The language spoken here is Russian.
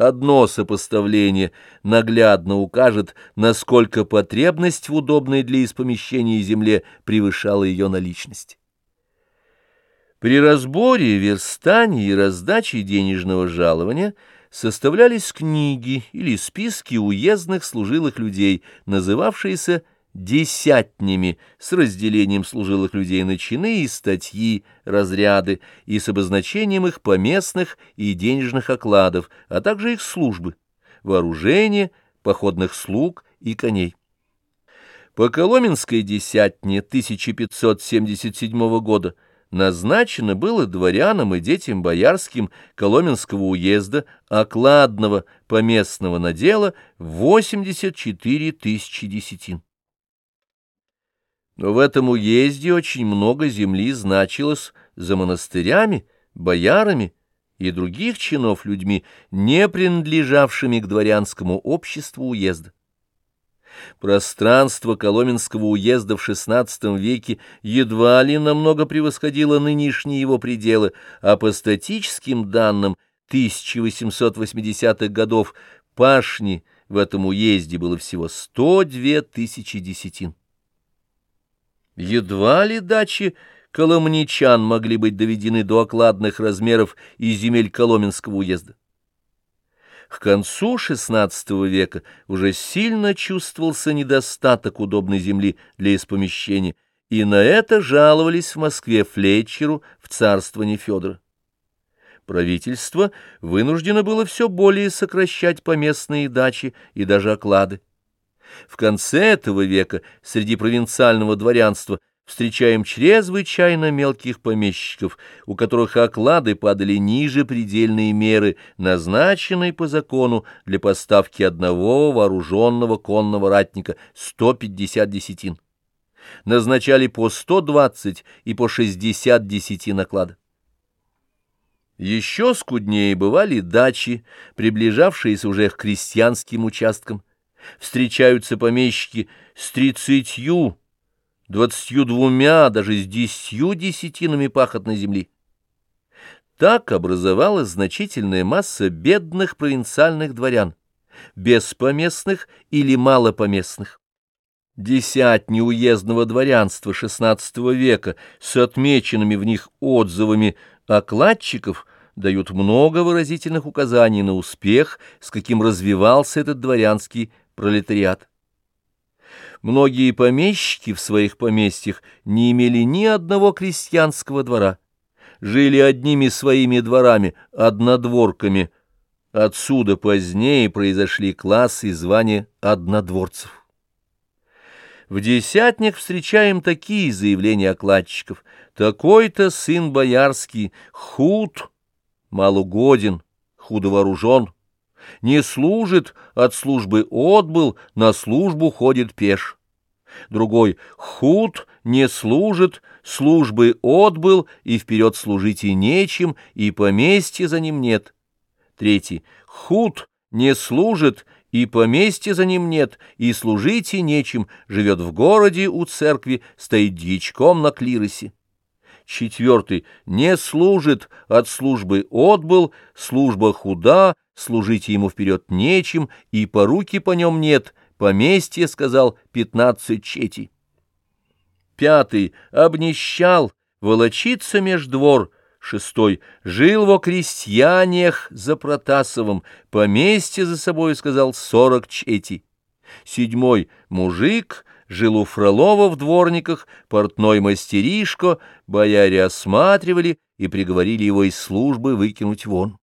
Одно сопоставление наглядно укажет, насколько потребность в удобной для испомещения земле превышала ее наличность. При разборе, верстании и раздаче денежного жалования составлялись книги или списки уездных служилых людей, называвшиеся десятнями с разделением служилых людей на чины и статьи, разряды и с обозначением их поместных и денежных окладов, а также их службы, вооружения, походных слуг и коней. По Коломенской десятне 1577 года назначено было дворянам и детям боярским Коломенского уезда окладного поместного надела 84 тысячи десятин. Но в этом уезде очень много земли значилось за монастырями, боярами и других чинов людьми, не принадлежавшими к дворянскому обществу уезда. Пространство Коломенского уезда в XVI веке едва ли намного превосходило нынешние его пределы, а по статическим данным 1880-х годов пашни в этом уезде было всего 102 тысячи десятин. Едва ли дачи коломничан могли быть доведены до окладных размеров и земель Коломенского уезда. К концу XVI века уже сильно чувствовался недостаток удобной земли для испомещения, и на это жаловались в Москве Флетчеру в царствовании Федора. Правительство вынуждено было все более сокращать поместные дачи и даже оклады. В конце этого века среди провинциального дворянства встречаем чрезвычайно мелких помещиков, у которых оклады падали ниже предельной меры, назначенной по закону для поставки одного вооруженного конного ратника 150 десятин. Назначали по 120 и по 60 десятин оклада. Еще скуднее бывали дачи, приближавшиеся уже к крестьянским участкам, встречаются помещики с тридцатью, двадцатью двумя, даже с десятью десятинами пахотной земли. Так образовалась значительная масса бедных провинциальных дворян, беспоместных или малопоместных. Десятни уездного дворянства XVI века с отмеченными в них отзывами окладчиков дают много выразительных указаний на успех, с каким развивался этот дворянский пролетариат. Многие помещики в своих поместьях не имели ни одного крестьянского двора, жили одними своими дворами, однодворками. Отсюда позднее произошли классы и звания однодворцев. В десятник встречаем такие заявления окладчиков. Такой-то сын боярский, худ, малугоден, худо вооружен, не служит, от службы отбыл, на службу ходит пеш. Другой худ, не служит, службы отбыл, и вперед служить и нечем, и поместья за ним нет. Третий худ, не служит, и поместья за ним нет, и служить и нечем, живет в городе у церкви, стоит дьячком на клиросе. Четвертый не служит, от службы отбыл, служба худа, служить ему вперед нечем, и поруки по нем нет, поместье, сказал, пятнадцать чети. Пятый обнищал, волочится меж двор, шестой жил во крестьяниях за Протасовым, поместье за собой, сказал, сорок чети. Седьмой мужик, жил у Фролова в дворниках, портной мастеришко, бояре осматривали и приговорили его из службы выкинуть вон.